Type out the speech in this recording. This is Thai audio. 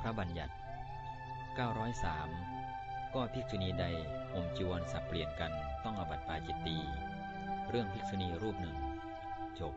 พระบัญญัติ 903 ก็ภิกษุณีใดห่มจีวรสับเปลี่ยนกันต้องอบัติปาจิตตี เรื่องภิกษุณีรูปหนึ่ง จบ